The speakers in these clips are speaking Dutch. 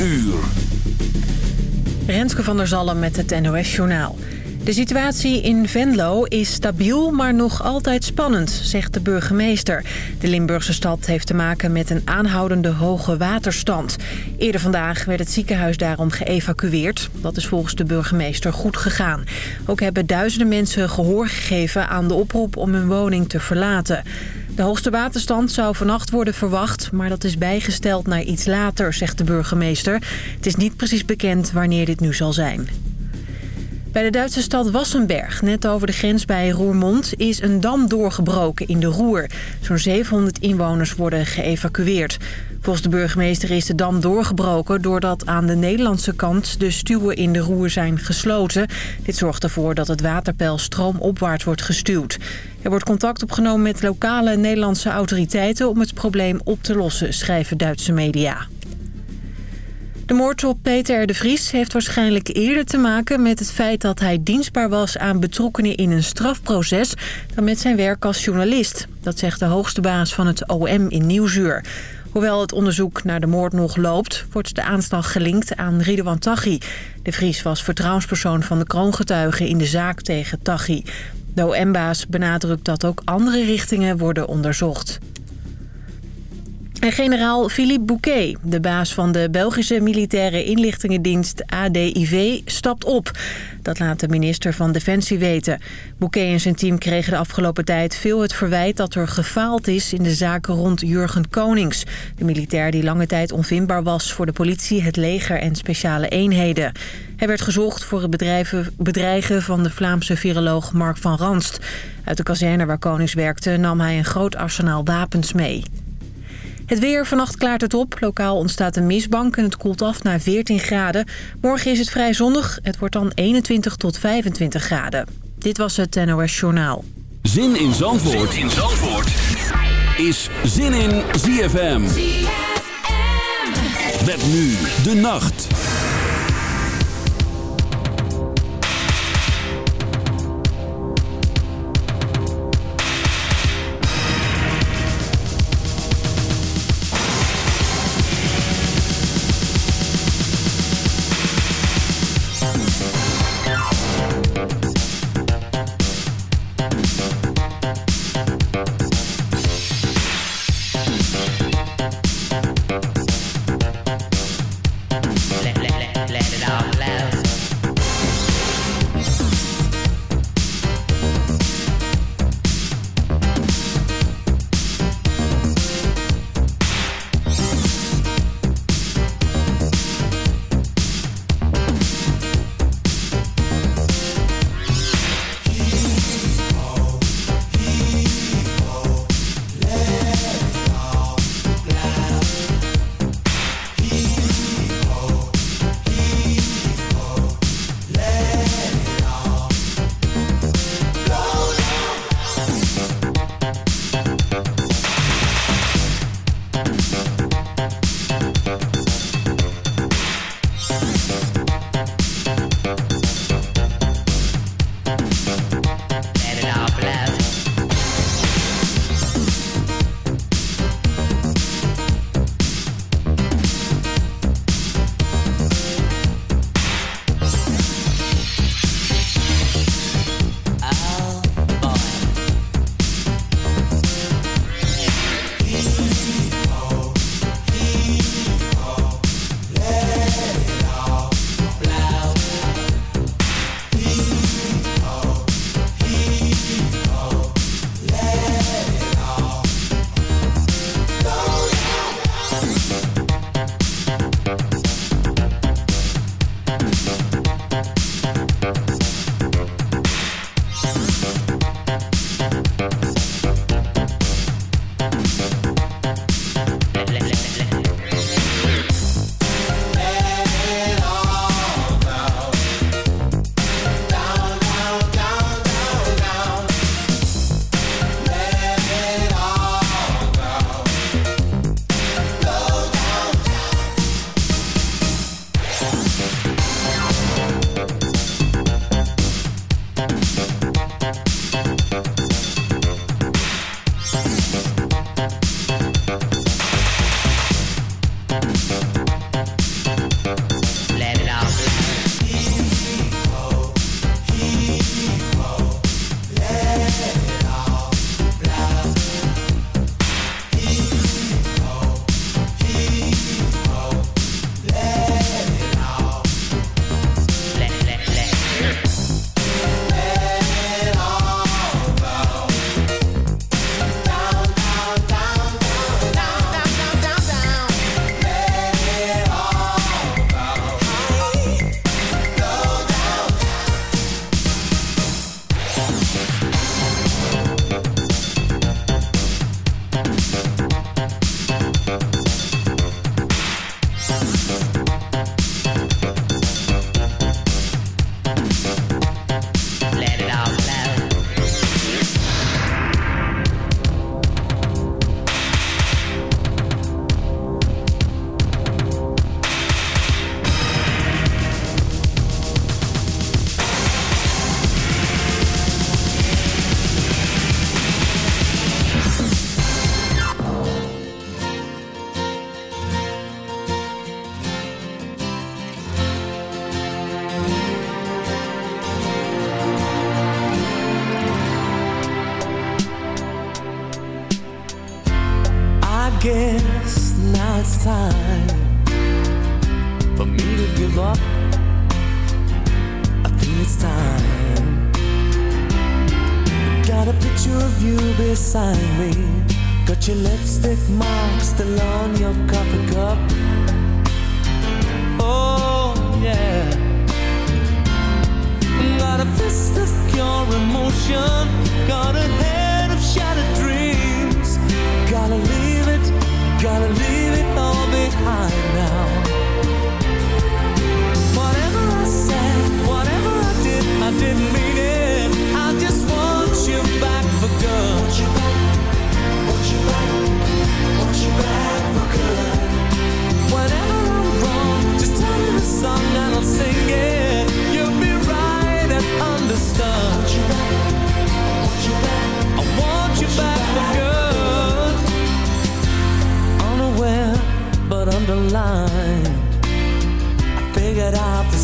uur. Renske van der Zalm met het NOS Journaal. De situatie in Venlo is stabiel, maar nog altijd spannend, zegt de burgemeester. De Limburgse stad heeft te maken met een aanhoudende hoge waterstand. Eerder vandaag werd het ziekenhuis daarom geëvacueerd. Dat is volgens de burgemeester goed gegaan. Ook hebben duizenden mensen gehoor gegeven aan de oproep om hun woning te verlaten. De hoogste waterstand zou vannacht worden verwacht, maar dat is bijgesteld naar iets later, zegt de burgemeester. Het is niet precies bekend wanneer dit nu zal zijn. Bij de Duitse stad Wassenberg, net over de grens bij Roermond, is een dam doorgebroken in de Roer. Zo'n 700 inwoners worden geëvacueerd. Volgens de burgemeester is de dam doorgebroken doordat aan de Nederlandse kant de stuwen in de Roer zijn gesloten. Dit zorgt ervoor dat het waterpeil stroomopwaarts wordt gestuwd. Er wordt contact opgenomen met lokale Nederlandse autoriteiten om het probleem op te lossen, schrijven Duitse media. De moord op Peter de Vries heeft waarschijnlijk eerder te maken met het feit dat hij dienstbaar was aan betrokkenen in een strafproces dan met zijn werk als journalist. Dat zegt de hoogste baas van het OM in Nieuwzuur. Hoewel het onderzoek naar de moord nog loopt, wordt de aanslag gelinkt aan Ridwan Taghi. De Vries was vertrouwenspersoon van de kroongetuigen in de zaak tegen Taghi. De OM-baas benadrukt dat ook andere richtingen worden onderzocht. En generaal Philippe Bouquet, de baas van de Belgische militaire inlichtingendienst ADIV, stapt op. Dat laat de minister van Defensie weten. Bouquet en zijn team kregen de afgelopen tijd veel het verwijt dat er gefaald is in de zaken rond Jurgen Konings. De militair die lange tijd onvindbaar was voor de politie, het leger en speciale eenheden. Hij werd gezocht voor het bedreigen van de Vlaamse viroloog Mark van Ranst. Uit de kazerne waar Konings werkte nam hij een groot arsenaal wapens mee. Het weer, vannacht klaart het op. Lokaal ontstaat een mistbank en het koelt af naar 14 graden. Morgen is het vrij zonnig. Het wordt dan 21 tot 25 graden. Dit was het NOS Journaal. Zin in Zandvoort, zin in Zandvoort. is Zin in ZFM. ZFM. Met nu de nacht.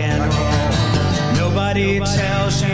and roll. Nobody tells you.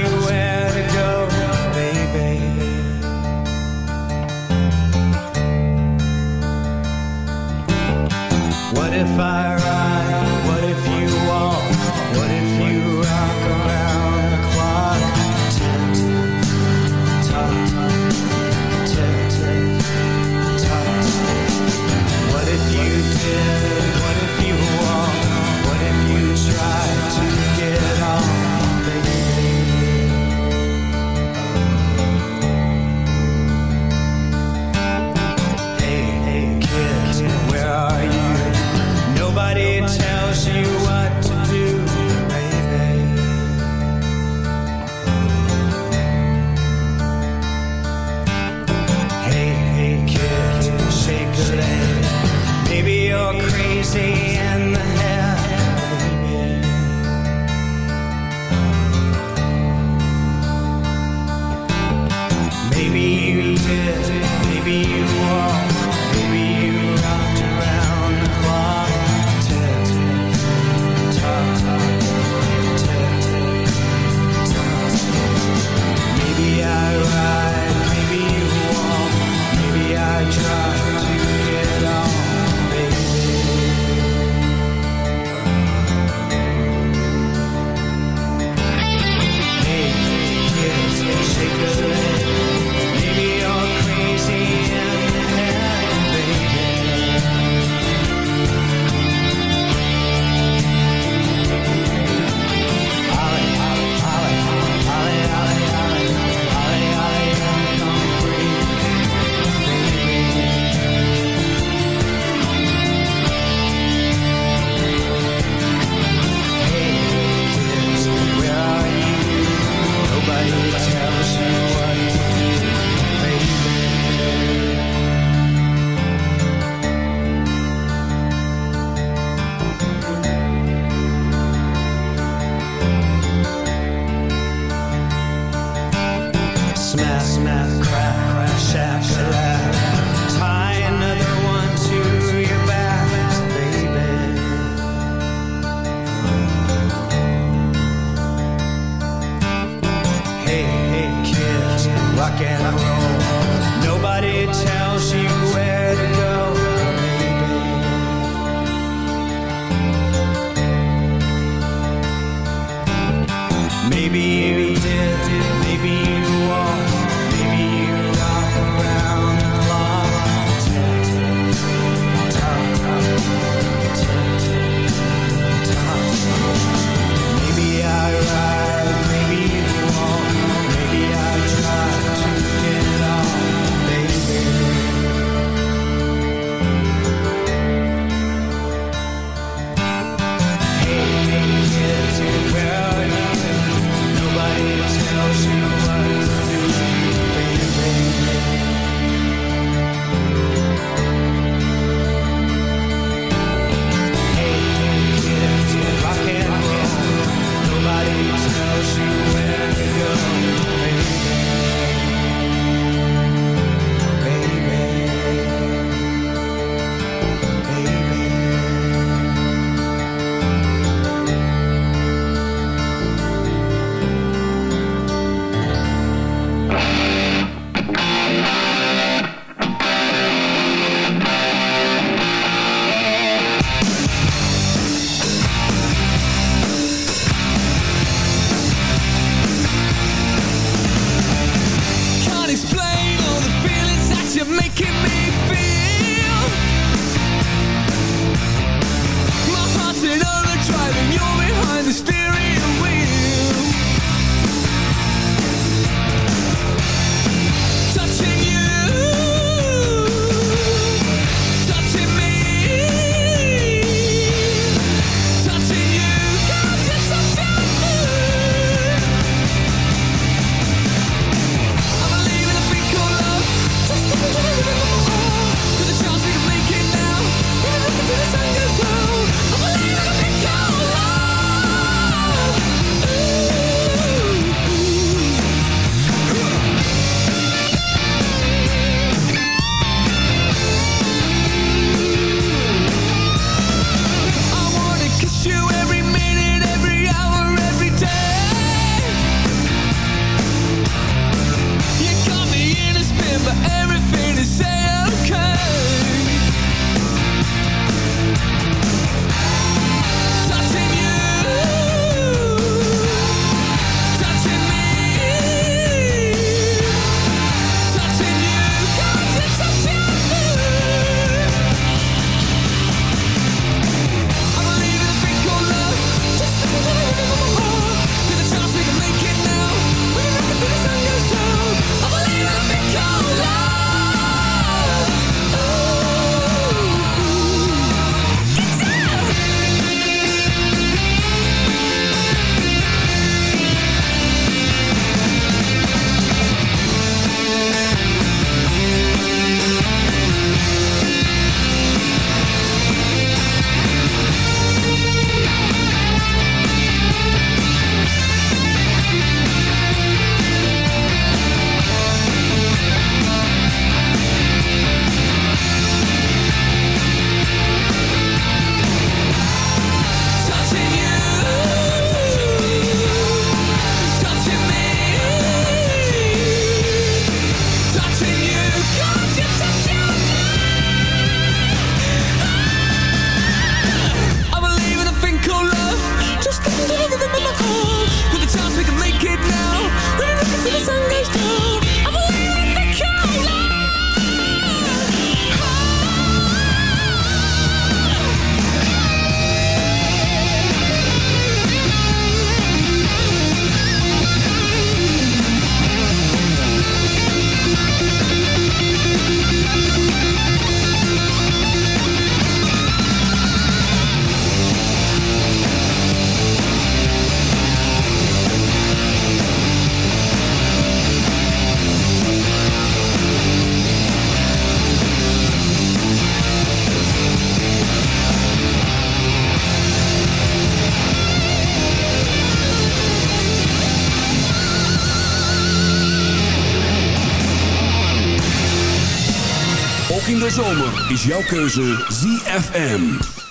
Jouw keuze ZFM.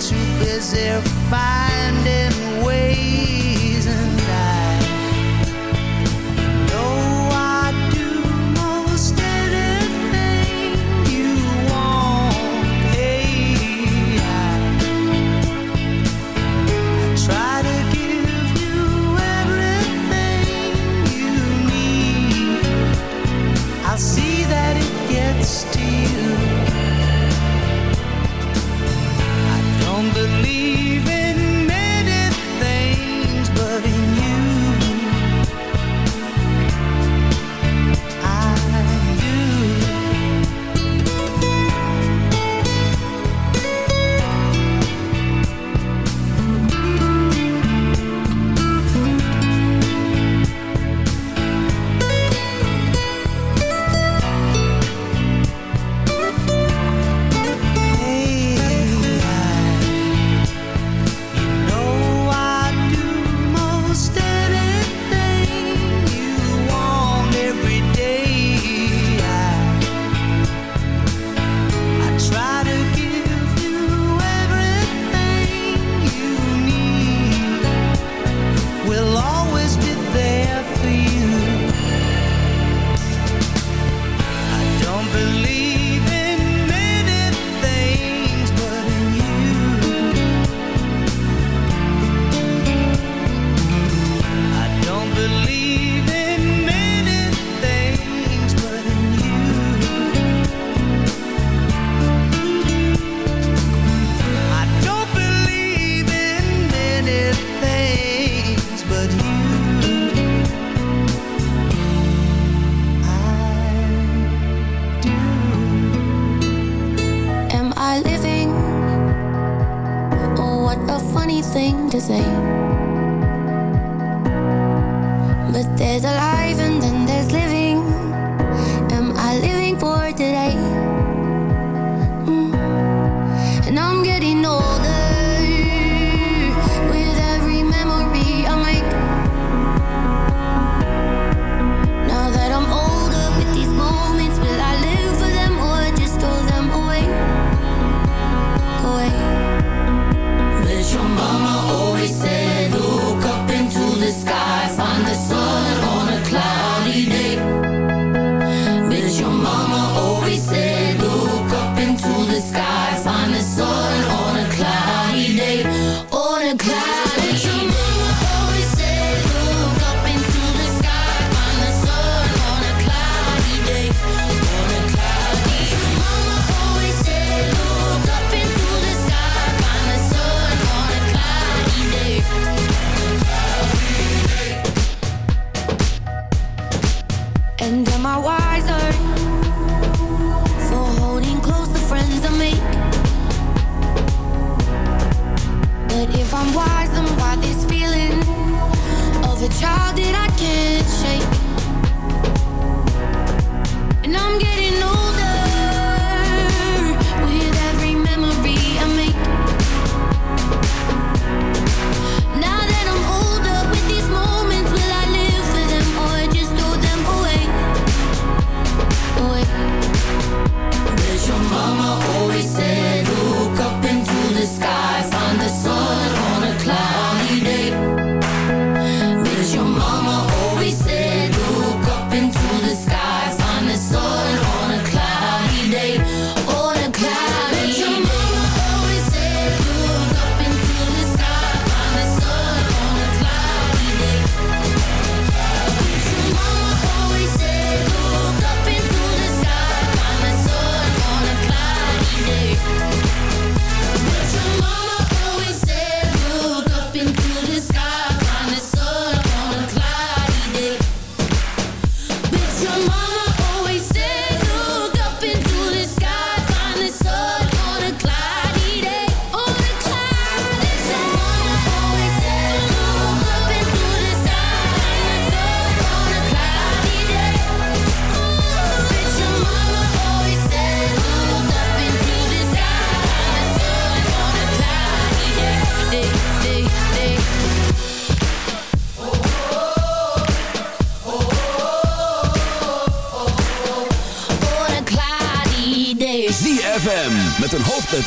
Too busy finding ways,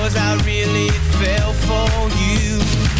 because I really fell for you.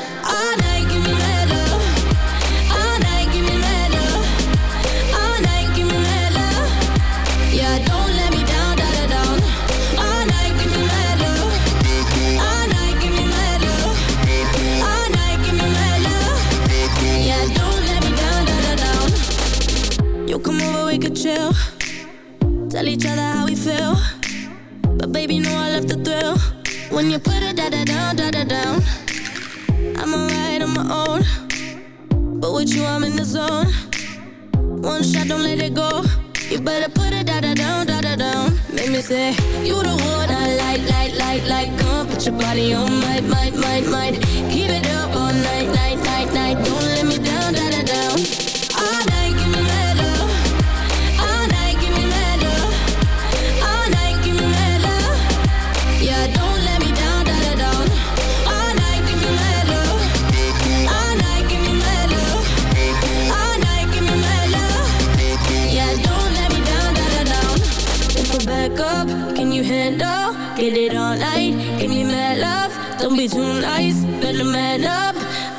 feel. But baby, know I love the thrill. When you put it da da down, da da down. I'm alright on my own. But with you, I'm in the zone. One shot, don't let it go. You better put it da da down, da da down. Make me say, You the one I like, like, like, like. Come put your body on, my, my, my, might. Keep it up all night, night, night, night. Don't let me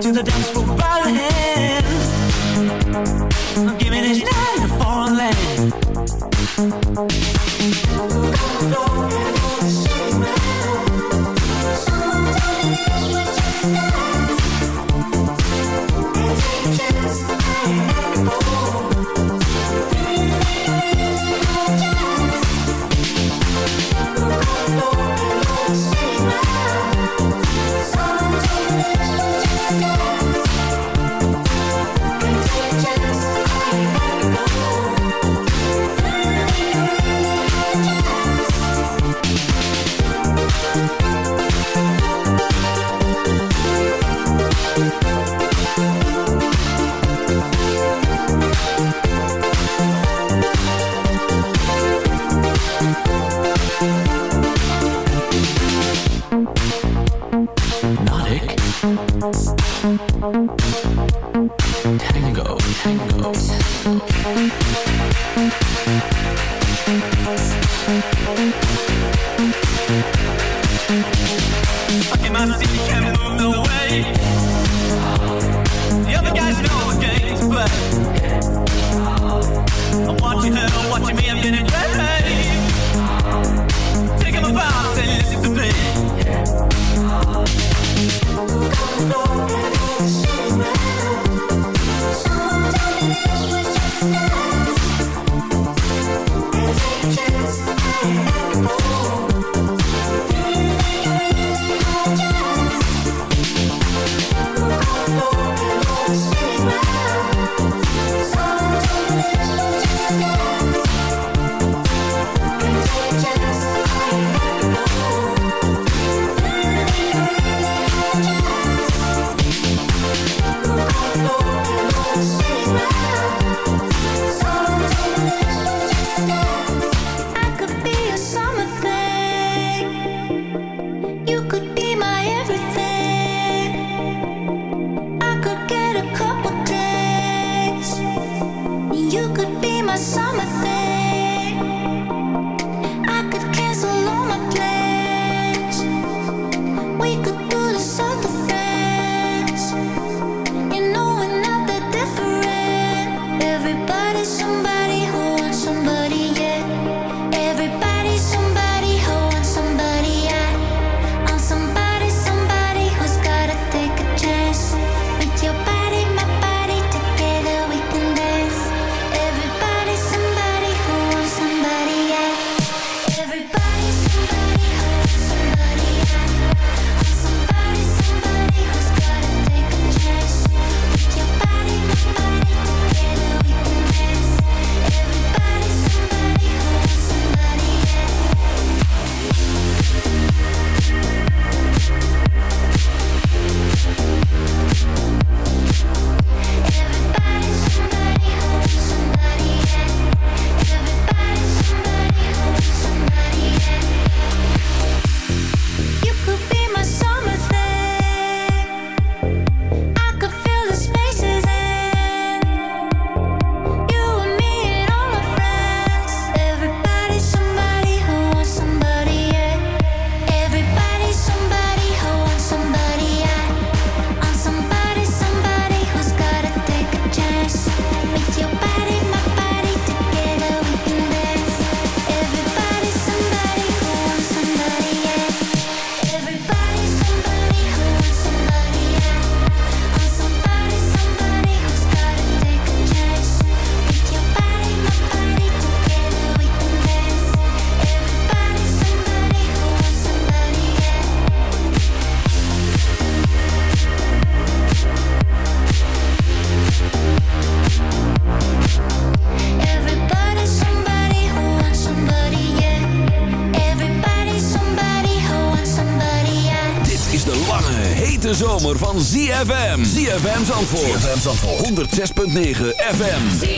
To the dance floor by the hand. Zandvoort. ZFM Zandvoort. 106.9 FM.